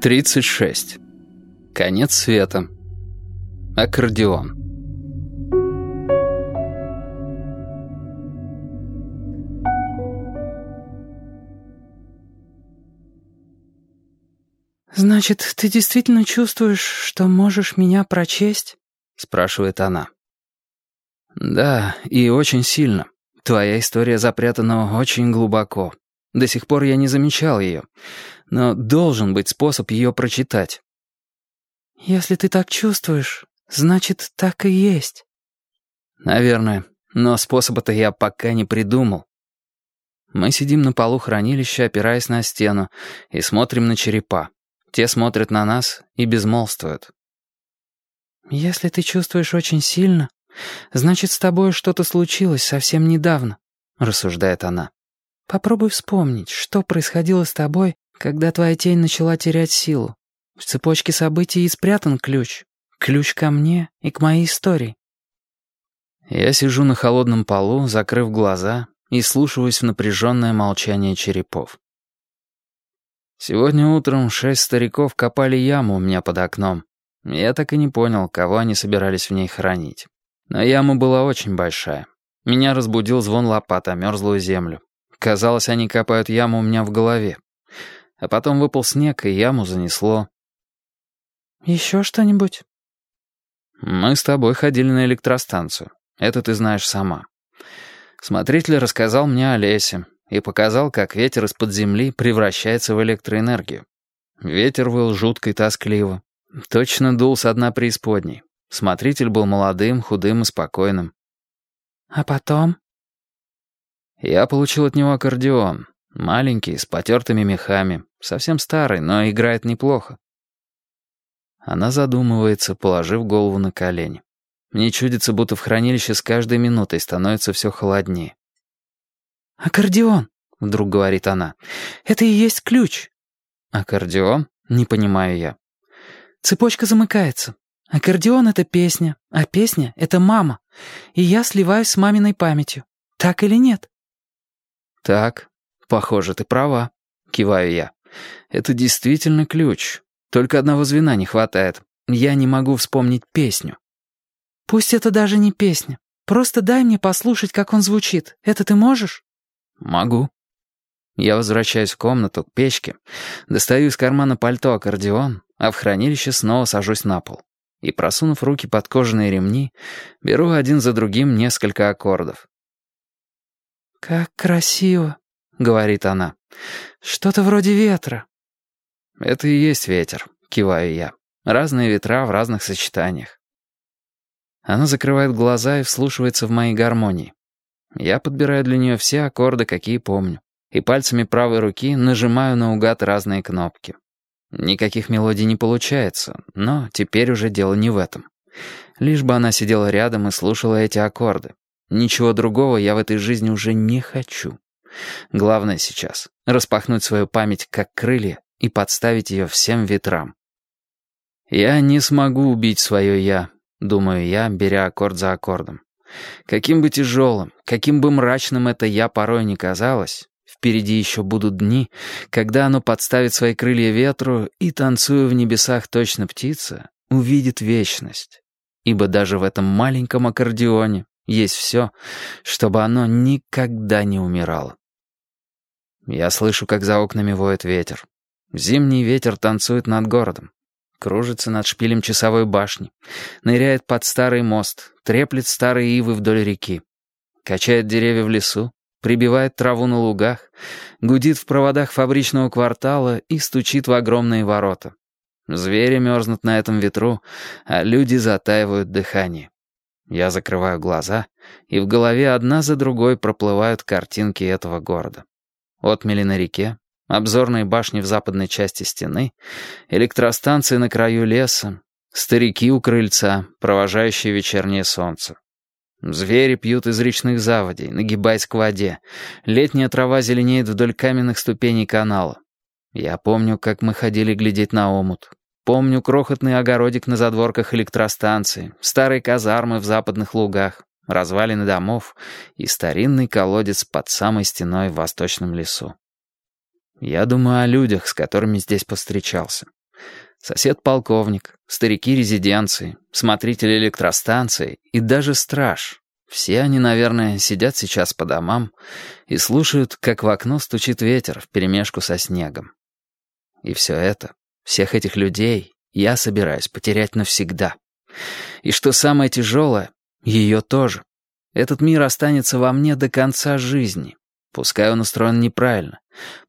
36. Конец света. Аккордеон. «Значит, ты действительно чувствуешь, что можешь меня прочесть?» — спрашивает она. «Да, и очень сильно. Твоя история запрятана очень глубоко. До сих пор я не замечал ее но должен быть способ ее прочитать. «Если ты так чувствуешь, значит, так и есть». «Наверное, но способа-то я пока не придумал». Мы сидим на полу хранилища, опираясь на стену, и смотрим на черепа. Те смотрят на нас и безмолвствуют. «Если ты чувствуешь очень сильно, значит, с тобой что-то случилось совсем недавно», — рассуждает она. «Попробуй вспомнить, что происходило с тобой когда твоя тень начала терять силу. В цепочке событий и спрятан ключ. Ключ ко мне и к моей истории. Я сижу на холодном полу, закрыв глаза, и слушаюсь в напряженное молчание черепов. Сегодня утром шесть стариков копали яму у меня под окном. Я так и не понял, кого они собирались в ней хранить. Но яма была очень большая. Меня разбудил звон лопат о мерзлую землю. Казалось, они копают яму у меня в голове. А потом выпал снег, и яму занесло. «Еще что-нибудь?» «Мы с тобой ходили на электростанцию. Это ты знаешь сама. Смотритель рассказал мне о лесе и показал, как ветер из-под земли превращается в электроэнергию. Ветер выл жутко и тоскливо. Точно дул с дна преисподней. Смотритель был молодым, худым и спокойным. «А потом?» Я получил от него аккордеон. Маленький, с потертыми мехами. Совсем старый, но играет неплохо. Она задумывается, положив голову на колени. Мне чудится, будто в хранилище с каждой минутой становится все холоднее. «Аккордеон», — вдруг говорит она. «Это и есть ключ». «Аккордеон?» — не понимаю я. «Цепочка замыкается. Аккордеон — это песня, а песня — это мама. И я сливаюсь с маминой памятью. Так или нет?» «Так, похоже, ты права», — киваю я. Это действительно ключ. Только одного звена не хватает. Я не могу вспомнить песню. Пусть это даже не песня. Просто дай мне послушать, как он звучит. Это ты можешь? Могу. Я возвращаюсь в комнату, к печке, достаю из кармана пальто аккордеон, а в хранилище снова сажусь на пол. И, просунув руки под кожаные ремни, беру один за другим несколько аккордов. «Как красиво», — говорит она. «Что-то вроде ветра». «Это и есть ветер», — киваю я. «Разные ветра в разных сочетаниях». Она закрывает глаза и вслушивается в мои гармонии. Я подбираю для нее все аккорды, какие помню, и пальцами правой руки нажимаю наугад разные кнопки. Никаких мелодий не получается, но теперь уже дело не в этом. Лишь бы она сидела рядом и слушала эти аккорды. Ничего другого я в этой жизни уже не хочу. Главное сейчас — распахнуть свою память как крылья и подставить ее всем ветрам. «Я не смогу убить свое «я», — думаю я, беря аккорд за аккордом. Каким бы тяжелым, каким бы мрачным это «я» порой не казалось, впереди еще будут дни, когда оно подставит свои крылья ветру и, танцуя в небесах точно птица, увидит вечность. Ибо даже в этом маленьком аккордеоне есть все, чтобы оно никогда не умирало. Я слышу, как за окнами воет ветер. Зимний ветер танцует над городом. Кружится над шпилем часовой башни. Ныряет под старый мост. Треплет старые ивы вдоль реки. Качает деревья в лесу. Прибивает траву на лугах. Гудит в проводах фабричного квартала и стучит в огромные ворота. Звери мерзнут на этом ветру, а люди затаивают дыхание. Я закрываю глаза, и в голове одна за другой проплывают картинки этого города. Отмели на реке, обзорные башни в западной части стены, электростанции на краю леса, старики у крыльца, провожающие вечернее солнце. Звери пьют из речных заводей, нагибаясь к воде. Летняя трава зеленеет вдоль каменных ступеней канала. Я помню, как мы ходили глядеть на омут. Помню крохотный огородик на задворках электростанции, старые казармы в западных лугах развалины домов и старинный колодец под самой стеной в восточном лесу. Я думаю о людях, с которыми здесь повстречался. Сосед-полковник, старики резиденции, смотритель электростанции и даже страж. Все они, наверное, сидят сейчас по домам и слушают, как в окно стучит ветер вперемешку со снегом. И все это, всех этих людей, я собираюсь потерять навсегда. И что самое тяжелое, ее тоже. Этот мир останется во мне до конца жизни. Пускай он устроен неправильно,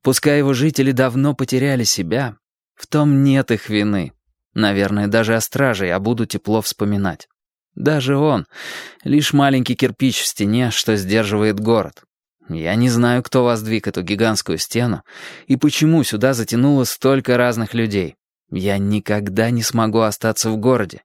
пускай его жители давно потеряли себя, в том нет их вины. Наверное, даже о страже я буду тепло вспоминать. Даже он — лишь маленький кирпич в стене, что сдерживает город. Я не знаю, кто воздвиг эту гигантскую стену и почему сюда затянуло столько разных людей. Я никогда не смогу остаться в городе,